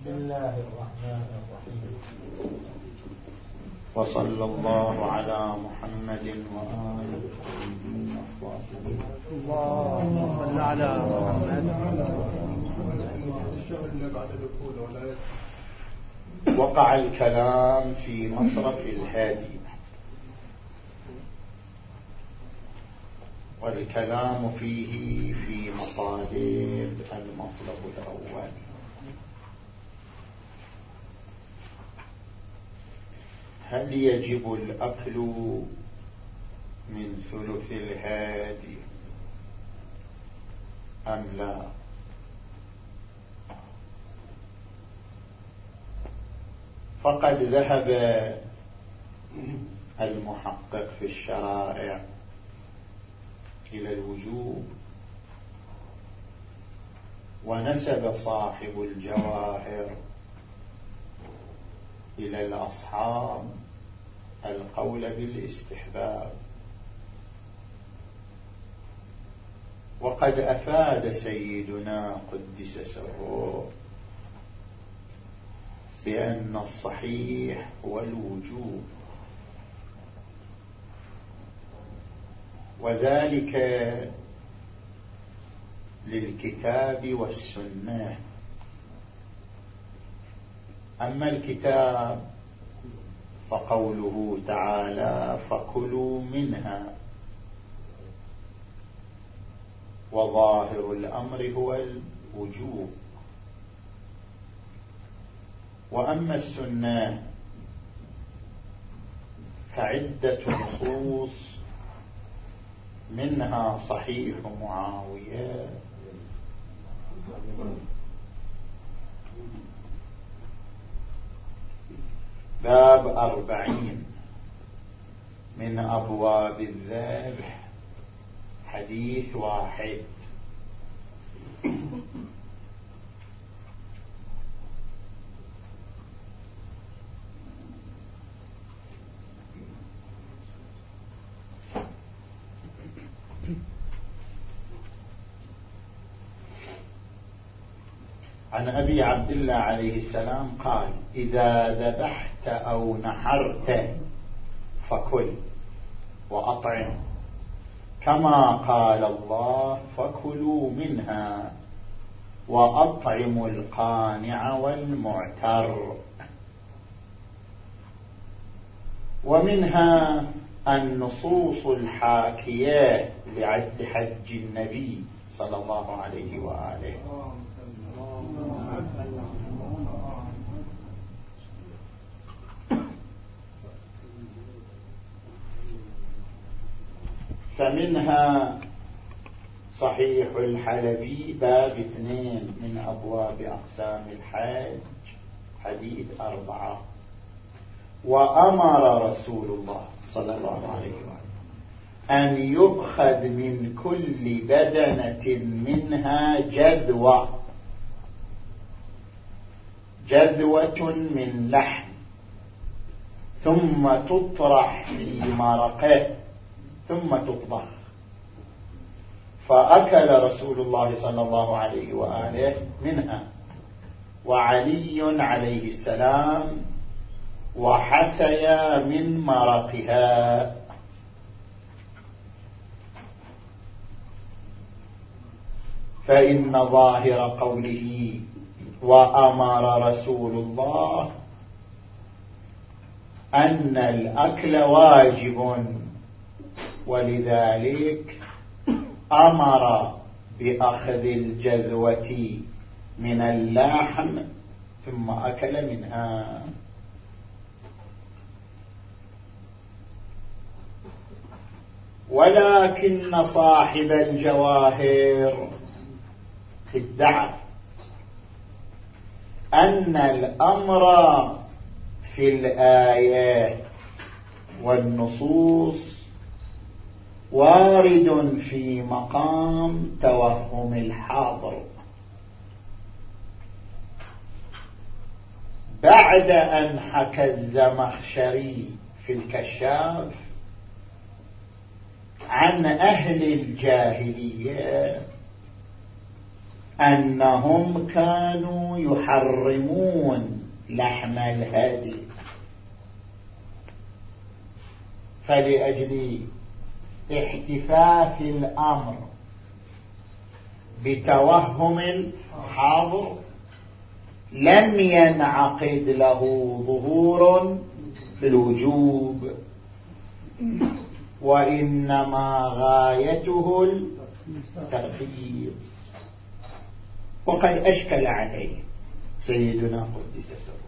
بسم الله الرحمن الرحيم. وصلى الله على محمد وآله اللهم صل على محمد. وقع الكلام في مصرف الهادي. والكلام فيه في مطالب المطلب الأول. هل يجب الأكل من ثلث الهادي أم لا؟ فقد ذهب المحقق في الشرائع إلى الوجوب ونسب صاحب الجواهر إلى الأصحاب القول بالاستحباب. وقد أفاد سيدنا قدس سره بأن الصحيح هو الوجوب وذلك للكتاب والسنة. أما الكتاب فقوله تعالى فكلوا منها. وظاهر الأمر هو الوجوب. وأما السنة فعدة نصوص منها صحيح معاوية. باب أربعين من أبواب الذبح. حديث واحد. عن أبي عبد الله عليه السلام قال إذا ذبحت أو نحرت فكل وأطعم. كما قال الله فكلوا منها وأطعموا القانع والمعتر. ومنها النصوص الحاكية لعد حج النبي صلى الله عليه وآله. فمنها صحيح الحلبي باب اثنين من أبواب أقسام الحج حديث أربعة. وأمر رسول الله صلى الله عليه وسلم أن يؤخذ من كل بدنة منها جذوة. جذوة من لحم ثم تطرح في مرقة. ثم تطبخ. فأكل رسول الله صلى الله عليه وآله منها. وعلي عليه السلام وحسيا من مرقها. فإن ظاهر قوله وأمر رسول الله أن الأكل واجب. ولذلك أمر بأخذ الجذوة من اللحم ثم أكل منها. ولكن صاحب الجواهر ادعى أن الأمر في الآية والنصوص وارد في مقام توهم الحاضر. بعد أن حكى الزمخشري في الكشاف عن أهل الجاهلية أنهم كانوا يحرمون لحم الهدي. فلأجل احتفاف الأمر. بتوهم الحاضر. لم ينعقد له ظهور في الوجوب. وإنما غايته الترخيص. وقد أشكل عليه سيدنا قدس. سره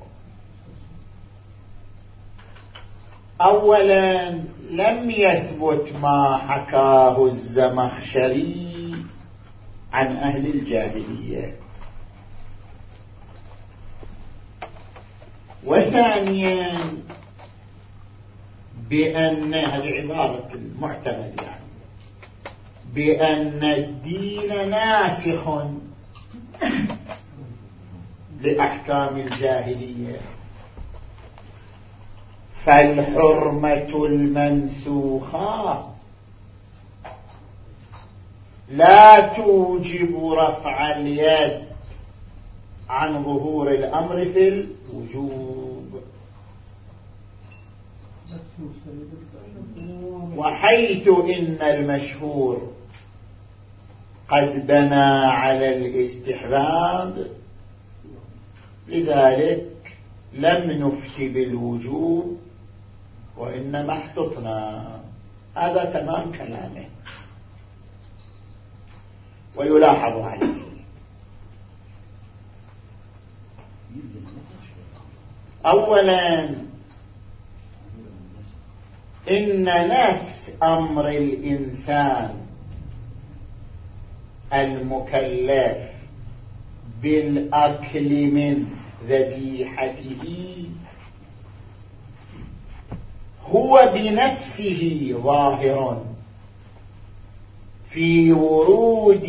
أولا لم يثبت ما حكاه الزمخشري عن أهل الجاهلية. وثانيا بأن هذه عبارة المعتمد يعني بأن الدين ناسخ لأحكام الجاهلية. فالحرمة المنسوخة لا توجب رفع اليد عن ظهور الأمر في الوجوب. وحيث إن المشهور قد بنى على الاستحباب لذلك لم نفت بالوجوب. وإنما احتطنا. هذا تمام كلامه. ويلاحظ عليه. أولا إن نفس أمر الإنسان المكلف بالأكل من ذبيحته هو بنفسه ظاهر في وروده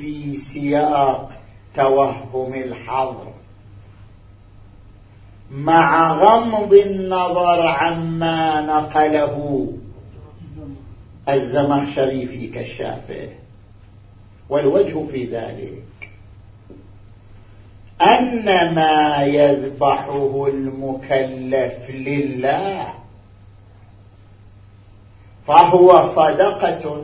في سياق توهم الحظر. مع غمض النظر عما نقله الزمخشري في كشافه والوجه في ذلك أن ما يذبحه المكلف لله فهو صدقة.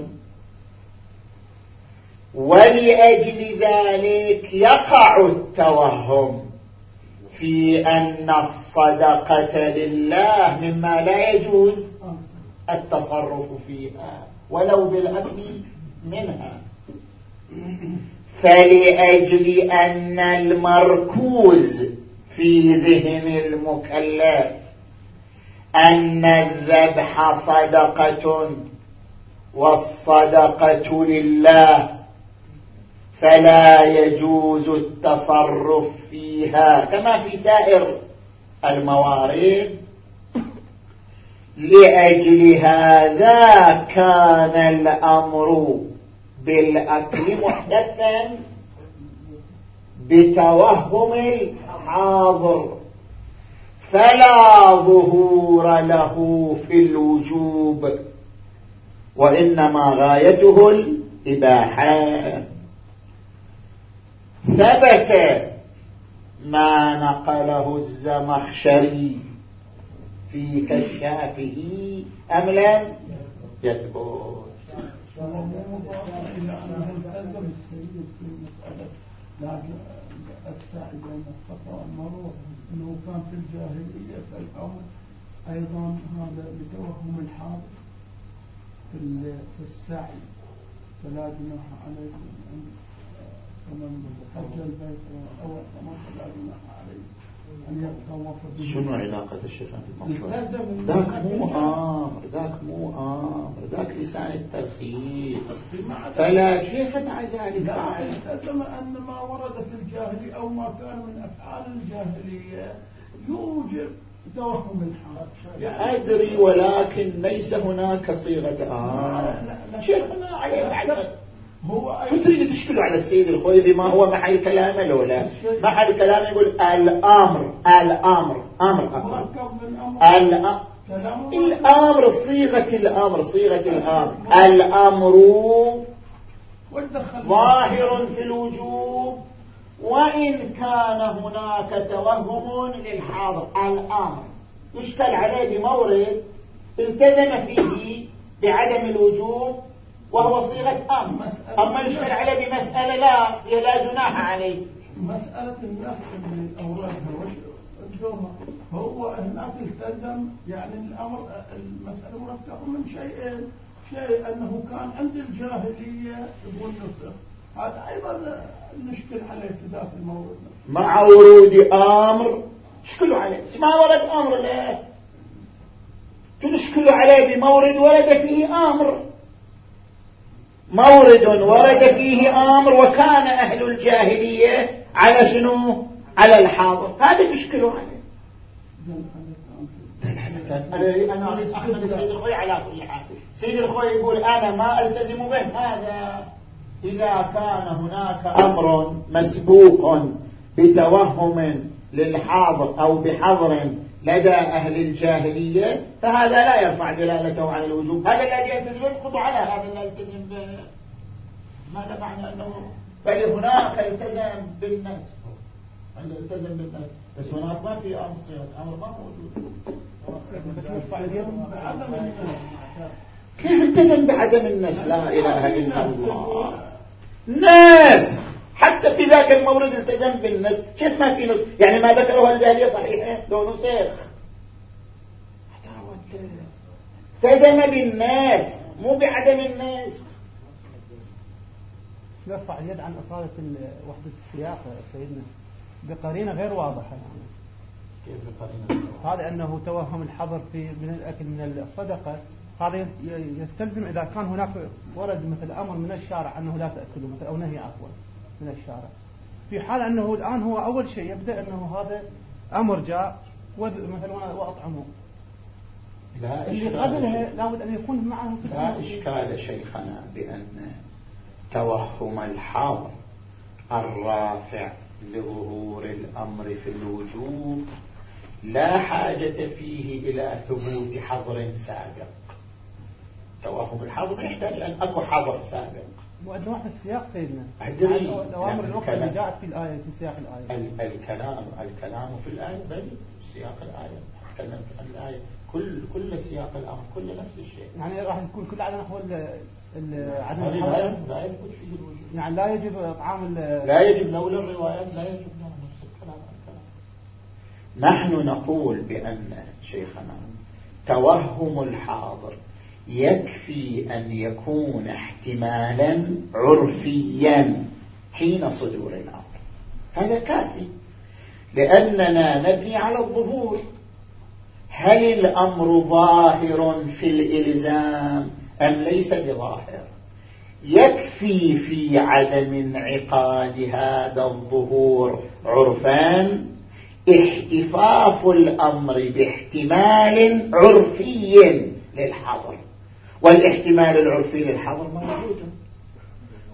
ولأجل ذلك يقع التوهم في أن الصدقة لله مما لا يجوز التصرف فيها ولو بالأكل منها. فلأجل أن المركوز في ذهن المكلف أن الذبح صدقة والصدقة لله فلا يجوز التصرف فيها. كما في سائر الموارد. لأجل هذا كان الأمر بالأكل محدثا بتوهم الحاضر. فلا ظهور له في الوجوب. وإنما غايته الإباحة. ثبت ما نقله الزمخشري. في كشافه أم لم؟ يثبت. والمروة انه كان في الجاهليه فالامر أيضا هذا بتوهم الحاضر في السعي فلا جناح عليكم ان فمن حج البيت أو اعتمر فلا جناح عليه شنو علاقة الشيخ ذاك مو أمر ذاك مو أمر ذاك لسان الترخيص. فلا كيف مع ذلك. التزم أن ما ورد في الجاهلية أو ما كان من أفعال الجاهلية يوجب توهم الحال يعني أدري ولكن ليس هناك صيغة. آه. شيخنا عليه هو تريد تشكله على السيد الخويبي ما هو محل كلامه لو لا. محل كلامه يقول الأمر الأمر أمر أمر الأمر. صيغة الأمر صيغة الأمر. الأمر ظاهر في الوجود وإن كان هناك توهم للحاضر الآن يشكل عليه بمورد التزم فيه بعدم الوجوب وهو صيغة أم أما يشكل عليه بمسألة لا لا جناح عليه. مسألة النسخ من الأوراق هو هناك التزم يعني الأمر المسألة مركبة من شيئين شيء أنه كان عند الجاهلية يقول نسخ. هذا أيضا نشكل عليه في ذات المورد مع ورود أمر اشكلوا عليه. ما ورد أمر لا تشكلوا عليه بمورد ورد فيه أمر. مورد ورد فيه أمر وكان أهل الجاهلية على شنو؟ على الحاضر. هذا عليه أنا أريد أحمد السيد الخوي على كل حال. سيد الخوي يقول أنا ما ألتزم به. هذا إذا كان هناك أمر مسبوق بتوهم للحاضر أو بحظر لدى أهل الجاهلية فهذا لا يرفع دلالته على الوجوب. هذا الذي يلتزم يسقط على هذا الذي يلتزم به ماذا معنى أنه؟ بل هناك التزم بالنفس. التزم بالنفس؟ بس هناك ما في أمر صيغة أمر ما موجود. كيف التزم بعدم النسخ لا إله إلا الله. ناس! حتى في ذاك المورد التزم بالنسخ كيف ما في نسخ يعني ما ذكره الجاهلية صحيح لو نسخ التزم بالناس مو بعدم النسخ يرفع اليد عن أصالة وحدة السياق سيدنا. بقرينة غير واضحة. يعني كيف بقرينة؟ هذا أنه توهم الحظر في من الأكل من الصدقة. هذا يستلزم إذا كان هناك ورد مثل أمر من الشارع أنه لا تأكلوا مثل أو نهي عفوا. من الشارع. في حال أنه الآن هو أول شيء يبدأ أنه هذا أمر جاء مثلا وأطعمه. لا اللي قبلها لابد أن يكون معه لا إشكال شيخنا بأن توهم الحاضر الرافع لظهور الأمر في الوجوب لا حاجة فيه إلى ثبوت حظر سابق. توهم الحظر يحتاج أن أكو حظر سابق. في السياق سيدنا. الأوامر الأخرى اللي جاءت في الآية في سياق الآية. الكلام الكلام في الآية بل سياق الآية. تكلم عن الآية. كل كل سياق الأمر كل نفس الشيء. يعني راح يكون كل على نحو عدم الحظر لا يثبت فيه الوجود. يعني لا يجب إطعام لا يجب لولا الروايات لا يجب نفس الكلام نحن نقول بأن شيخنا توهم الحاضر. يكفي أن يكون احتمالا عرفيا حين صدور الأمر. هذا كافي لأننا نبني على الظهور. هل الأمر ظاهر في الإلزام أم ليس بظاهر؟ يكفي في عدم انعقاد هذا الظهور عرفان احتفاف الأمر باحتمال عرفي للحظر والاحتمال العرفي للحظر موجود.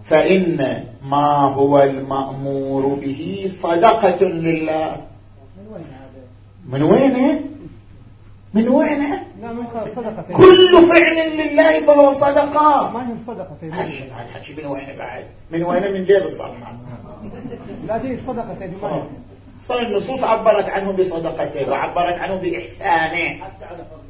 فإن ما هو المأمور به صدقة لله. من وين من وين؟ كل فعل لله فهو صدقة. ما هي صدقة حكي من وين بعد؟ من وين؟ من جيب الصالحة لا دي صدقة سيدي ما صار النصوص عبرت عنه بصدقته وعبرت عنه بإحسانه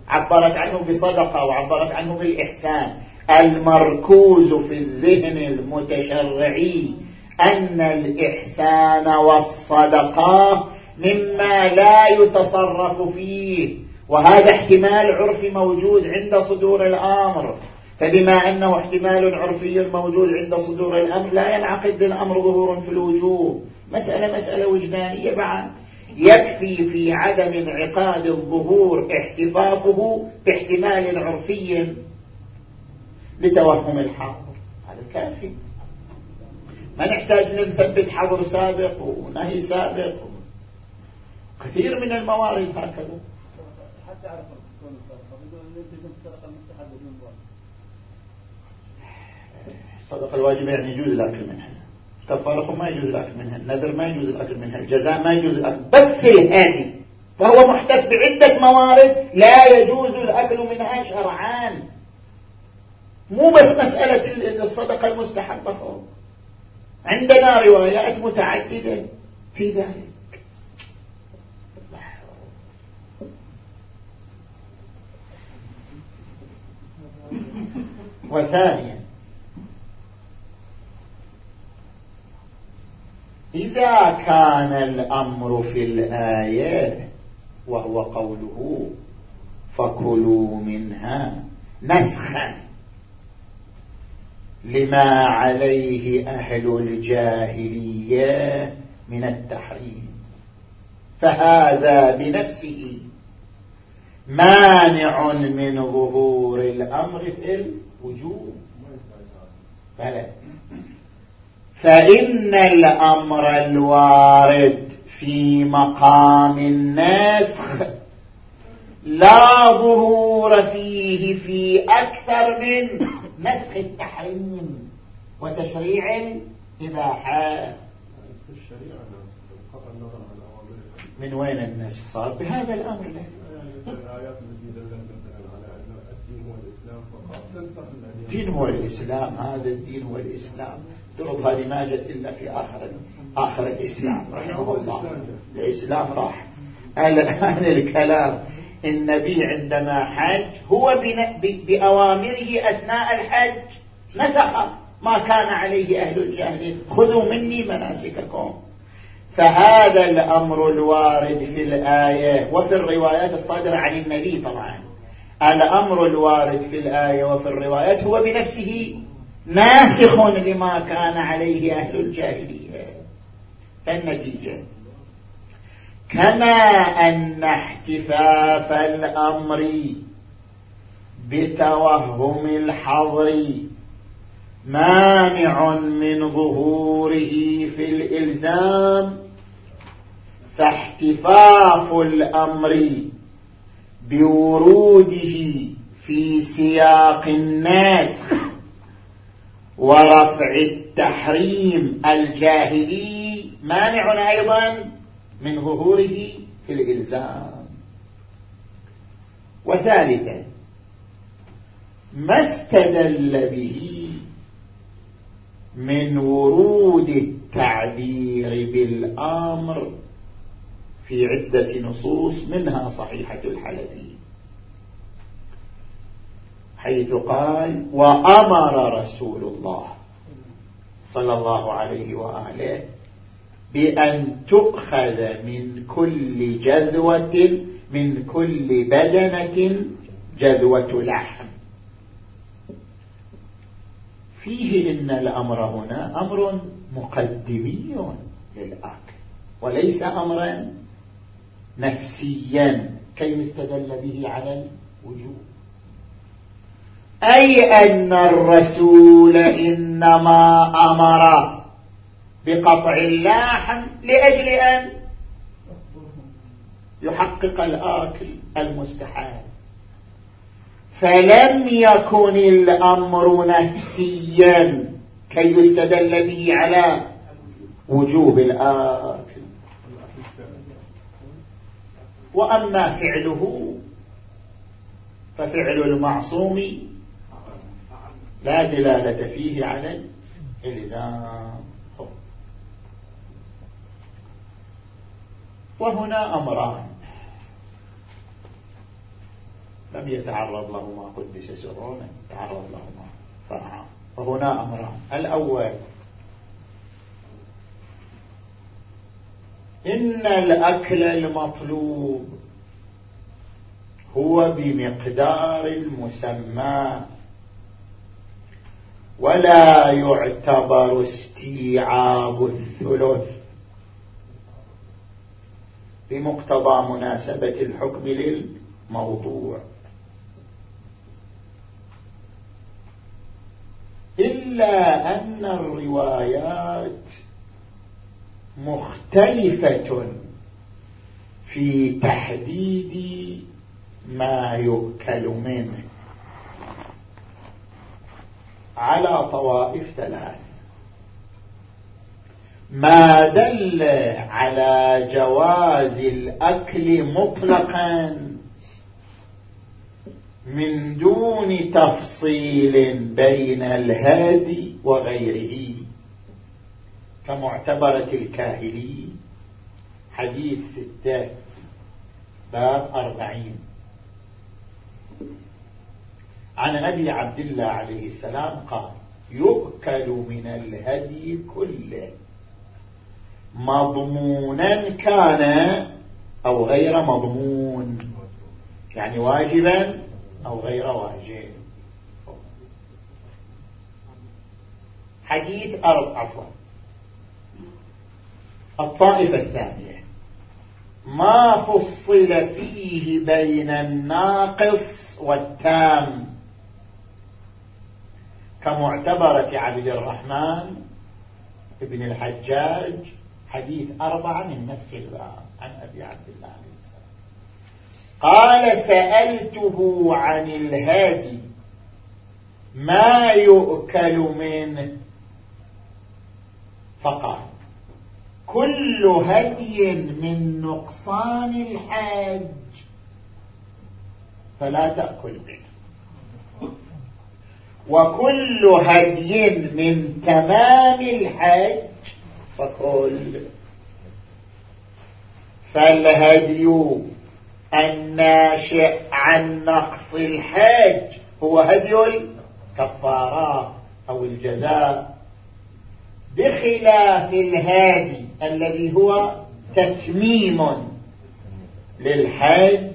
عبرت عنه بصدقة وعبرت عنه بالإحسان المركوز في الذهن المتشرعي أن الإحسان والصدقة مما لا يتصرف فيه. وهذا احتمال عرفي موجود عند صدور الأمر. فبما أنه احتمال عرفي موجود عند صدور الأمر لا ينعقد الأمر ظهور في الوجوب مسألة مسألة وجدانية بعد. يكفي في عدم انعقاد الظهور احتفافه باحتمال عرفي لتوهم الحاضر. هذا كافي. ما نحتاج نثبت حظر سابق ونهي سابق. كثير من الموارد هكذا. حتى أعرف الصدقة الواجبة يعني يجوز الأكل منها كفارة ما يجوز الأكل منها النذر ما يجوز الأكل منها الجزاء ما يجوز الأكل بس الهادي فهو محتف بعدة موارد لا يجوز الأكل منها شرعان مو بس مسألة الصدقة المستحبة فوق عندنا روايات متعددة في ذلك. وثانيا إذا كان الأمر في الآية وهو قوله فكلوا منها نسخا لما عليه أهل الجاهلية من التحريم. فهذا بنفسه مانع من ظهور الأمر في الوجوب بلى. فإن الأمر الوارد في مقام النسخ لا ظهور فيه في أكثر من نسخ التحريم وتشريع الإباحة. من وين النسخ صار؟ بهذا الأمر. له الدين هو الإسلام. هذا الدين هو الإسلام. ترض هذه ما جت إلا في آخر آخر الإسلام رحمه الله. الإسلام راح. الآن الكلام النبي عندما حج هو بأوامره أثناء الحج. نسخ ما كان عليه أهل الجاهلين خذوا مني مناسككم. فهذا الأمر الوارد في الآية وفي الروايات الصادرة عن النبي طبعا. الأمر الوارد في الآية وفي الروايات هو بنفسه. ناسخ لما كان عليه أهل الجاهلية. النتيجة. كما أن احتفاف الأمر بتوهم الحظر مانع من ظهوره في الإلزام فاحتفاف الأمر بوروده في سياق الناسخ ورفع التحريم الجاهلي مانع أيضا من ظهوره في الإلزام. وثالثا ما استدل به من ورود التعبير بالأمر في عدة نصوص منها صحيحة الحلبي. حيث قال وأمر رسول الله صلى الله عليه وآله بأن تؤخذ من كل جذوة من كل بدنة جذوة لحم. فيه إن الأمر هنا أمر مقدمي للأكل وليس أمرا نفسيا كي يستدل به على الوجوب. أي أن الرسول إنما أمر بقطع اللحم لأجل أن يحقق الآكل المستحال. فلم يكن الأمر نفسيا كي يستدل به على وجوب الآكل. وأما فعله ففعل المعصوم لا دلالة فيه على الإلزام. وهنا أمران. لم يتعرض لهما قدس سرون تعرض لهما فرعا. وهنا أمران. الأول إن الأكل المطلوب هو بمقدار المسمى. ولا يعتبر استيعاب الثلث بمقتضى مناسبة الحكم للموضوع. إلا أن الروايات مختلفة في تحديد ما يؤكل منه. على طوائف ثلاث. ما دل على جواز الأكل مطلقا من دون تفصيل بين الهادي وغيره كمعتبرة الكاهلي حديث ستة باب أربعين. عن أبي عبد الله عليه السلام قال يؤكل من الهدي كله. مضمونا كان أو غير مضمون. يعني واجبا أو غير واجب. حديث أرض عفوا. الطائفة الثانية ما فصل فيه بين الناقص والتام. كمعتبرة عبد الرحمن ابن الحجاج حديث أربعة من نفس الباب عن أبي عبد الله عليه السلام. قال سألته عن الهادي ما يؤكل منه؟ فقال كل هدي من نقصان الحاج فلا تأكل منه. وكل هدي من تمام الحج فكل. فالهدي الناشئ عن نقص الحج هو هدي الكفارات أو الجزاء. بخلاف الهادي الذي هو تتميم للحج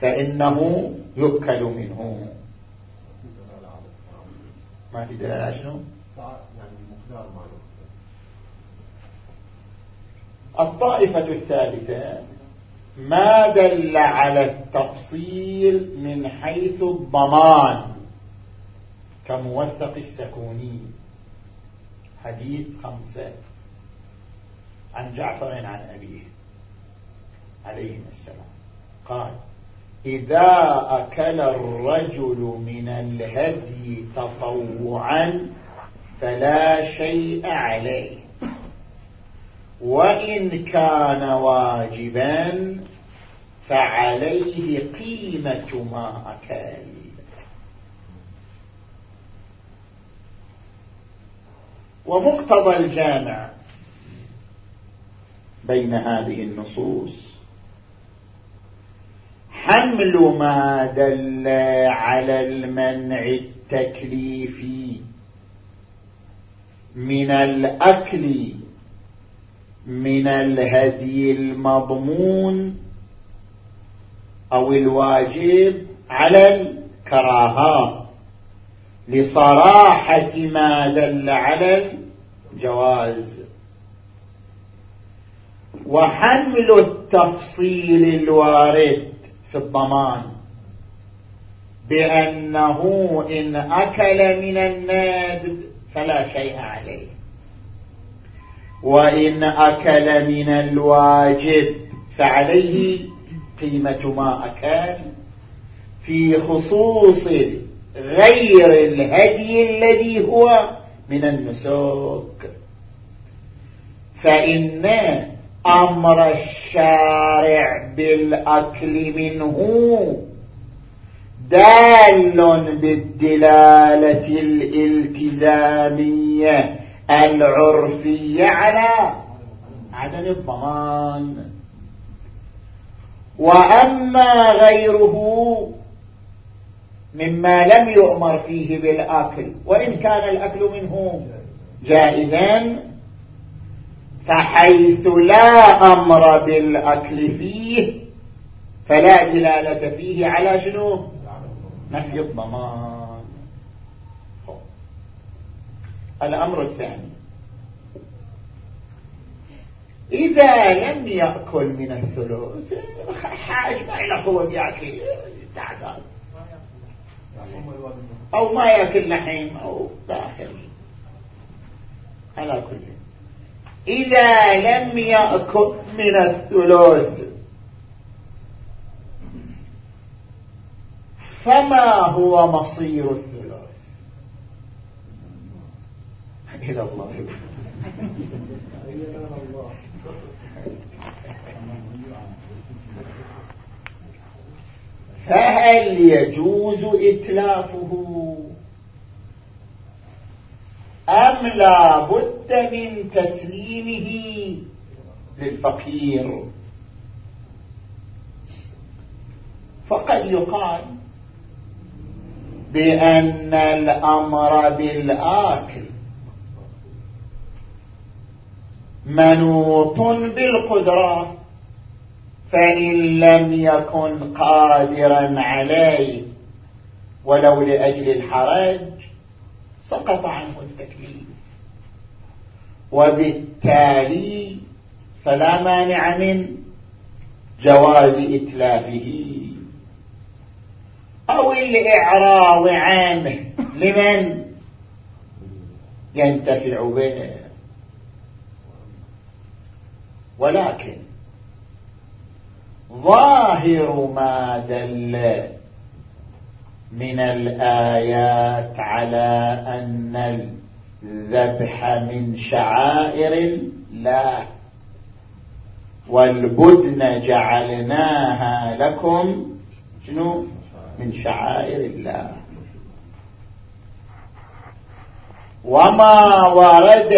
فإنه يؤكل منه. ما في دلالة شنو؟ الطائفة الثالثة ما دل على التفصيل من حيث الضمان كموثق السكوني. حديث خمسة عن جعفر عن أبيه عليه السلام. قال إذا أكل الرجل من الهدي تطوعا فلا شيء عليه. وإن كان واجبا فعليه قيمة ما أكل. ومقتضى الجامع بين هذه النصوص حمل ما دل على المنع التكليفي من الأكل من الهدي المضمون أو الواجب على الكراهات لصراحة ما دل على الجواز. وحمل التفصيل الوارد في الضمان. بأنه إن أكل من الناد فلا شيء عليه. وإن أكل من الواجب فعليه قيمة ما أكل. في خصوص غير الهدي الذي هو من النسوك فإن أمر الشارع بالأكل منه دال بالدلالة الإلتزامية العرفية على عدم الضمان. وأما غيره مما لم يؤمر فيه بالأكل وإن كان الأكل منه جائزا فحيث لا أمر بالأكل فيه فلا دلالة فيه على شنو؟ نفي الضمان. الأمر الثاني. إذا لم يأكل من الثلث حاج ما إلى خلق يأكل. تعبان أو ما يأكل لحيم أو داخل. على كل إذا لم يأكل من الثلث فما هو مصير الثلث؟ إلى الله. فهل يجوز إتلافه؟ أم لا بد من تسليمه للفقير؟ فقد يقال بأن الأمر بالآكل منوط بالقدرة فإن لم يكن قادرا عليه ولو لأجل الحرج سقط عنه التكليف. وبالتالي فلا مانع من جواز إتلافه. أو الإعراض عنه لمن ينتفع به. ولكن ظاهر ما دل من الآيات على أن الذبح من شعائر الله. والبدن جعلناها لكم شنو؟ من شعائر الله. وما ورد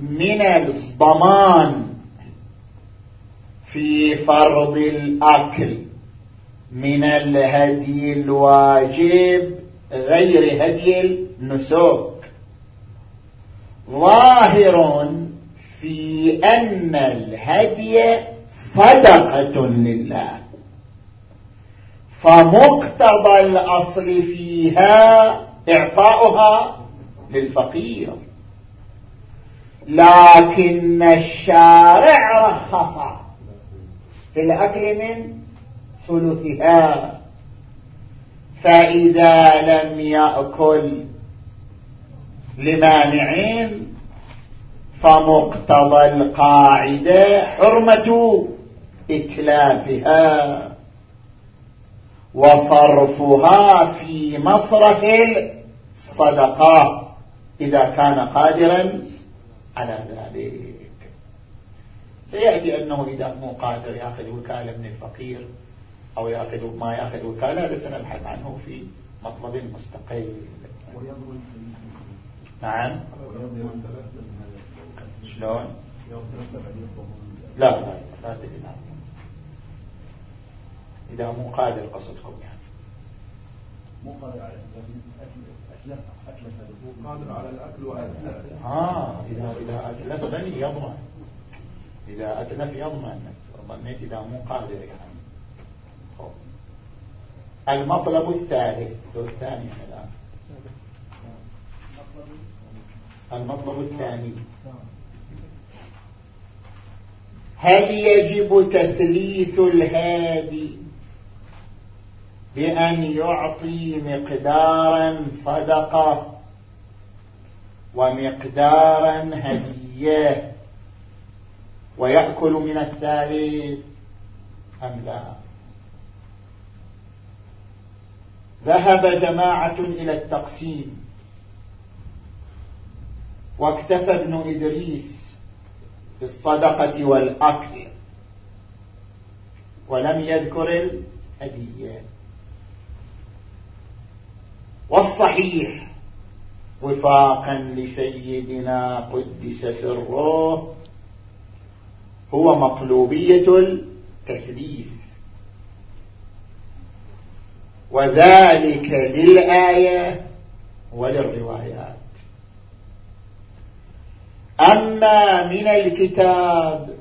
من الضمان في فرض الأكل. من الهدي الواجب غير هدي النسوك ظاهر في أن الهدي صدقة لله. فمقتضى الأصل فيها إعطاؤها للفقير. لكن الشارع رخص في الأكل من ثلثها. فإذا لم يأكل لمانعين فمقتضى القاعدة حرمة إتلافها وصرفها في مصرف الصدقة إذا كان قادرا على ذلك. سيأتي أنه إذا مو قادر يأخذ وكالة من الفقير. أو يأخذ ما يأخذ وكالة هذا سنبحث عنه في مطلب مستقل. نعم. شلون؟ لا لا لا تدري إذا مو قادر قصدكم يعني. مو قادر على أتلف أتلف قادر على الأكل وأتلف آه إذا إذا أتلف غني يضمن. إذا أتلف يضمن. ظنيت إذا مو قادر يعني. المطلب الثالث الثاني الآن المطلب الثاني. هل يجب تثليث الهادي بأن يعطي مقدارا صدقة ومقدارا هدية ويأكل من الثالث أم لا؟ ذهب جماعة إلى التقسيم. واكتفى ابن إدريس بالصدقة والأكل. ولم يذكر الهدية. والصحيح وفاقا لسيدنا قدس سره هو مطلوبية التكليف وذلك للآية وللروايات. أما من الكتاب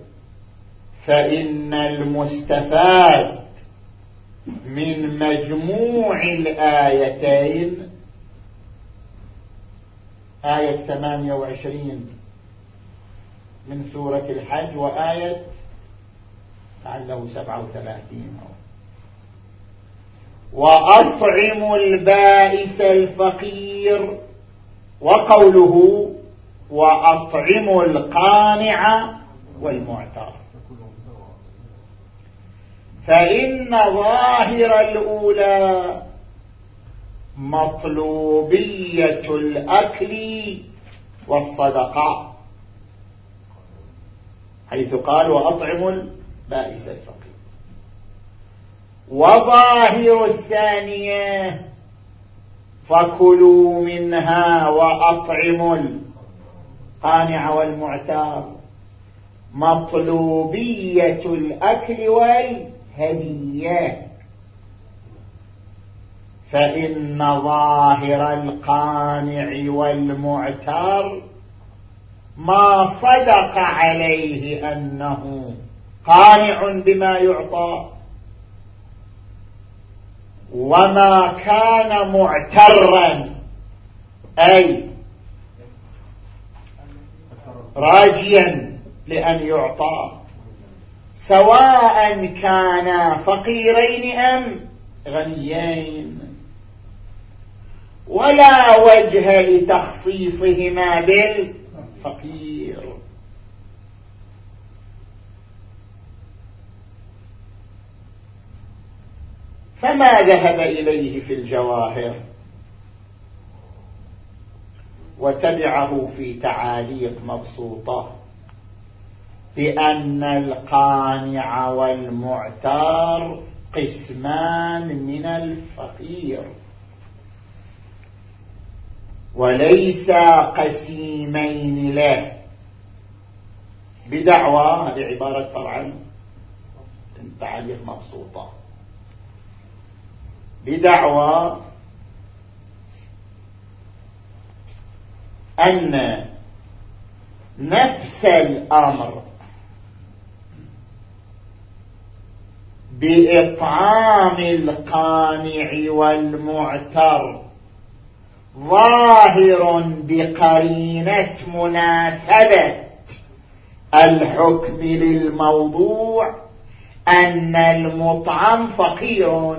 فإن المستفاد من مجموع الآيتين آية 28 من سورة الحج وآية لعله 37 وأطعم البائس الفقير. وقوله وأطعم القانع والمعتر. فإن ظاهر الأولى مطلوبية الأكل والصدقة حيث قال وأطعم البائس الفقير. وظاهر الثانية فكلوا منها وأطعموا القانع والمعتار. مطلوبية الأكل والهدية. فإن ظاهر القانع والمعتر ما صدق عليه أنه قانع بما يعطى. وما كان معترا. أي راجيا لأن يعطى. سواء كانا فقيرين أم غنيين. ولا وجه لتخصيصهما بالفقير. فما ذهب إليه في الجواهر وتبعه في تعاليق مبسوطة بأن القانع والمعتار قسمان من الفقير وليس قسيمين له بدعوى هذه عبارة طبعا تعليق مبسوطة. بدعوى أن نفس الأمر بإطعام القانع والمعتر ظاهر بقرينة مناسبة. الحكم للموضوع أن المطعم فقير.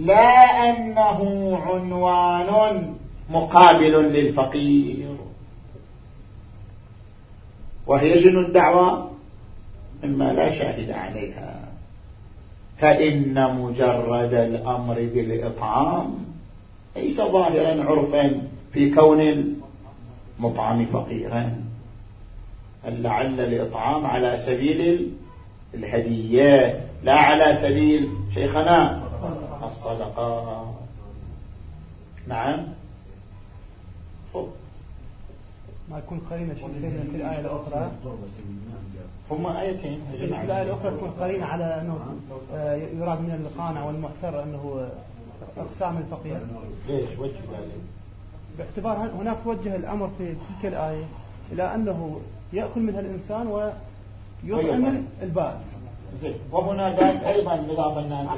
لا أنه عنوان مقابل للفقير. وهي جن الدعوة؟ مما لا شاهد عليها. فإن مجرد الأمر بالإطعام ليس ظاهرا عرفا في كون المطعم فقيرا. لعل الإطعام على سبيل الهدية لا على سبيل شيخنا الصدقة. نعم. ما يكون قرينة شيء في الآية الأخرى؟ هما آيتين في الآية الأخرى تكون قرينة على أنه آه، يراد من القانع والمعتر أنه أقسام الفقير. ليش؟ وجه ذلك باعتبار هناك توجه الأمر في تلك الآية إلى أنه يأكل منها الإنسان ويطعم البائس زين. وهنا قال أيضا من القانع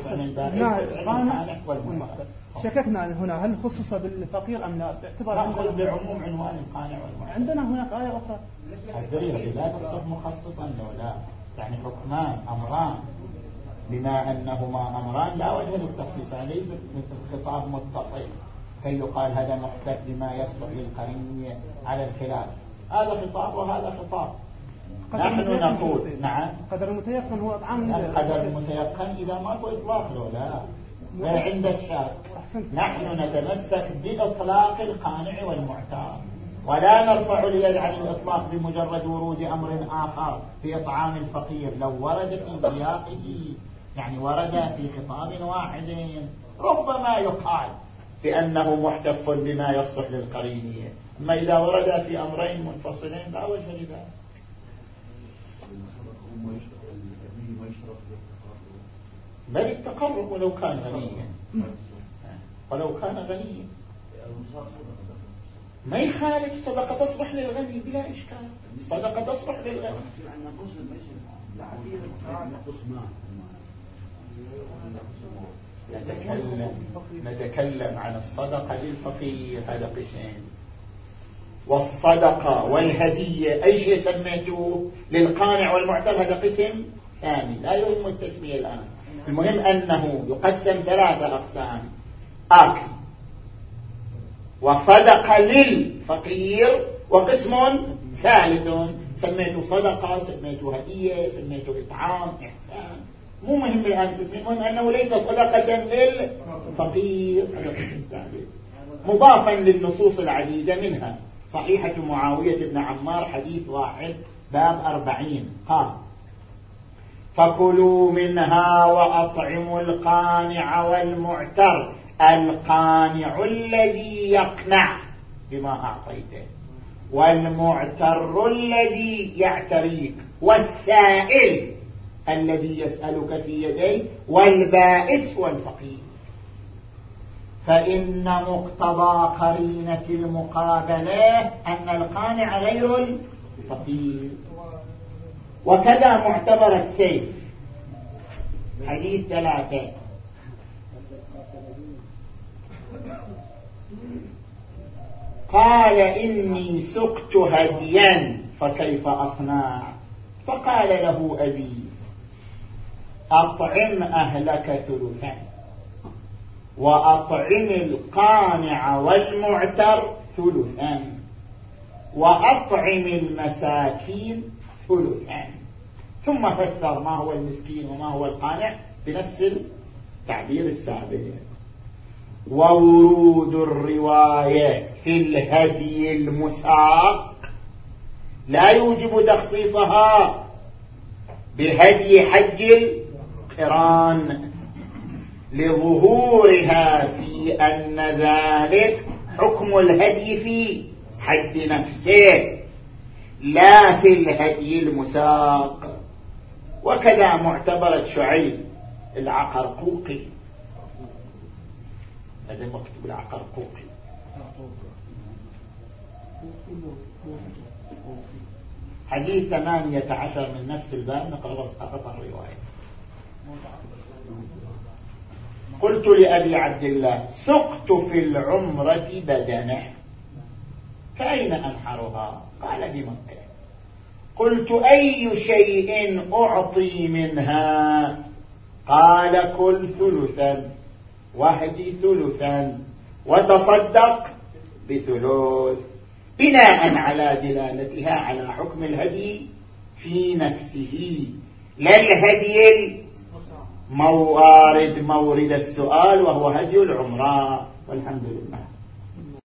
والمعتر شككنا هنا. هل خصص بالفقير أم لا؟ باعتبار نأخذ بعموم عنوان القانع والمعتر عندنا هناك آية أخرى. الدليل لا تصف مخصصا لو لا. يعني حكمان أمران. بما أنهما أمران. لا وجه للتخصيص. يعني ليس مثل خطاب متصل. كي يقال هذا محتك بما يصلح للقرينية على الخلاف. هذا خطاب وهذا خطاب. نحن نقول نعم. قدر المتيقن هو أطعام القدر المتيقن إذا ماكو إطلاق له لا. غير عندك شك نحن نتمسك بإطلاق القانع والمعتار ولا نرفع اليد عن الإطلاق بمجرد ورود أمر آخر في إطعام الفقير لو ورد في سياقه يعني ورد في خطاب واحد. ربما يقال بأنه محتف بما يصلح للقرينية أما إذا ورد في أمرين منفصلين لا وجه لذلك. بل التقرب ولو كان غنيا. ولو كان غنيا. ما يخالف صدقة تصبح للغني بلا إشكال. صدقة تصبح للغني. نتكلم نتكلم عن الصدقة للفقير. هذا قسم. والصدقة والهدية أي شيء سميته للقانع والمعتر هذا قسم ثاني لا يهم التسمية الآن. المهم أنه يقسم ثلاثة أقسام. آكل وصدقة للفقير وقسم ثالث. سميته صدقة سميته هدية سميته إطعام إحسان. مو مهم الآن التسمية المهم أنه ليس صدقة للفقير هذا قسم ثالث. مضافا للنصوص العديدة منها. صحيحة معاوية بن عمار حديث واحد باب أربعين. قال فكلوا منها وأطعموا القانع والمعتر القانع الذي يقنع بما أعطيته. والمعتر الذي يعتريك والسائل الذي يسألك في يديه والبائس والفقير. فإن مقتضى قرينة المقابلة أن القانع غير الفقير وكذا معتبرة سيف حديث ثلاثة. قال إني سقت هديا فكيف أصنع؟ فقال له أبي أطعم أهلك ثلثا. وأطعم القانع والمعتر ثلثا. وأطعم المساكين ثلثا. ثم فسر ما هو المسكين وما هو القانع بنفس التعبير السابق. وورود الرواية في الهدي المساق. لا يوجب تخصيصها بهدي حج القران. لظهورها في أن ذلك حكم الهدي في حد نفسه لا في الهدي المساق. وكذا معتبرة شعيب العقرقوقي. هذا مكتوب العقرقوقي. حديث ثمانية عشر من نفس الباب نقرأ سقط الرواية. قلت لأبي عبد الله سقت في العمرة بدنة فأين أنحرها؟ قال بمكة قلت أي شيء أعطي منها؟ قال كل ثلثا واهدي ثلثا وتصدق بثلث. بناء على دلالتها على حكم الهدي في نفسه لا الهدي موارد مورد السؤال وهو هدي العمراء والحمد لله.